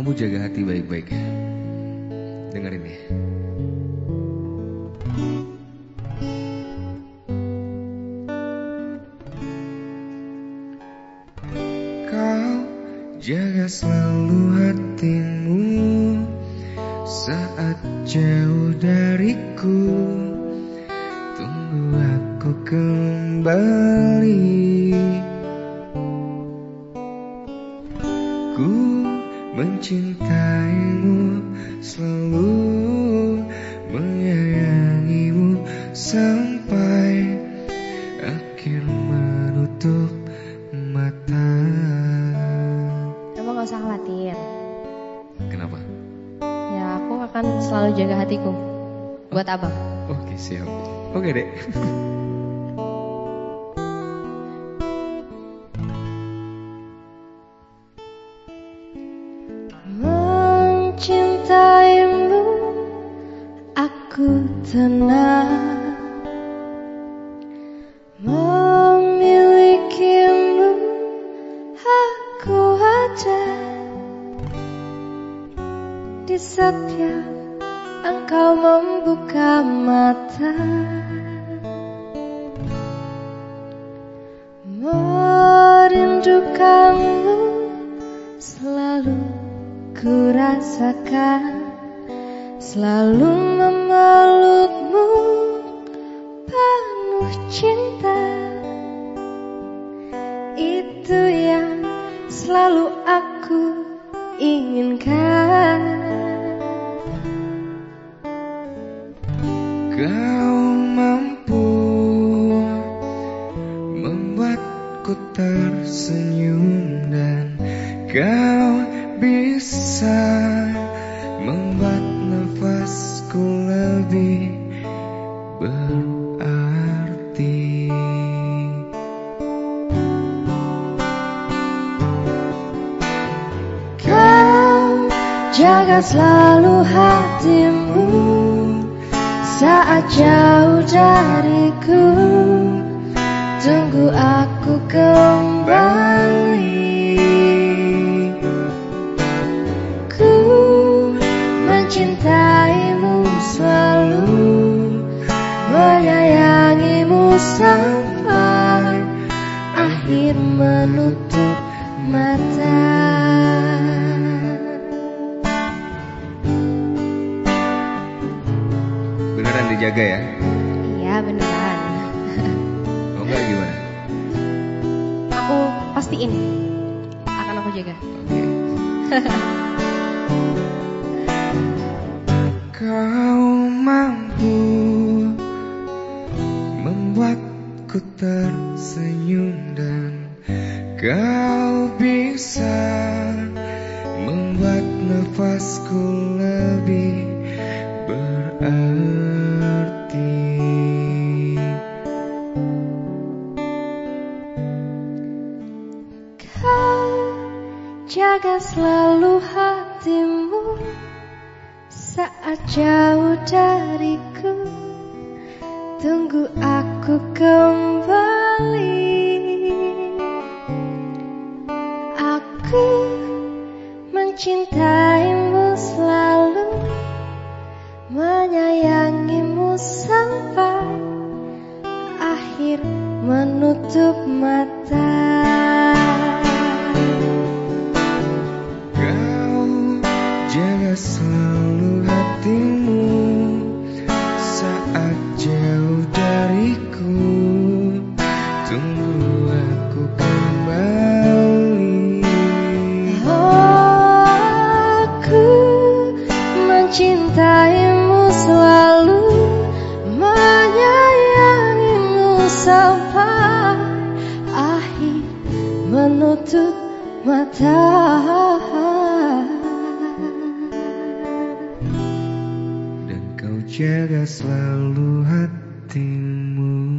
Kamu jaga hati baik-baik ya. Dengerin ya. Kau jaga selalu hatimu saat jauh dariku. Tunggu aku kembali. Mencintaimu selalu menyayangimu sampai akhir menutup mata. Kamu gak usah khawatir. Kenapa? Ya aku akan selalu jaga hatiku buat abang. Oke siap. Oke dek. Mencintaimu aku tenang. Memilikimu aku ada Di setiap engkau membuka mata. Merindukanmu rasakan Selalu memelukmu penuh cinta. Itu yang selalu aku inginkan. Kau tersenyum dan kau bisa membuat nafasku lebih berarti. Kau jaga selalu hatimu saat jauh dariku Tunggu aku kembali. Ku mencintaimu selalu Menyayangimu sampai akhir menutup mata. Beneran dijaga ya? Iya beneran pastiin Akan aku jaga. Kau mampu membuatku tersenyum dan kau bisa membuat nafasku lebih jaga selalu hatimu Saat jauh dariku? Tunggu aku kembali. Aku mencintaimu selalu Menyayangimu sampai Akhir menutup mata mencintaimu selalu Menyayangimu sampai akhir menutup mata Dan kau jaga selalu hatimu.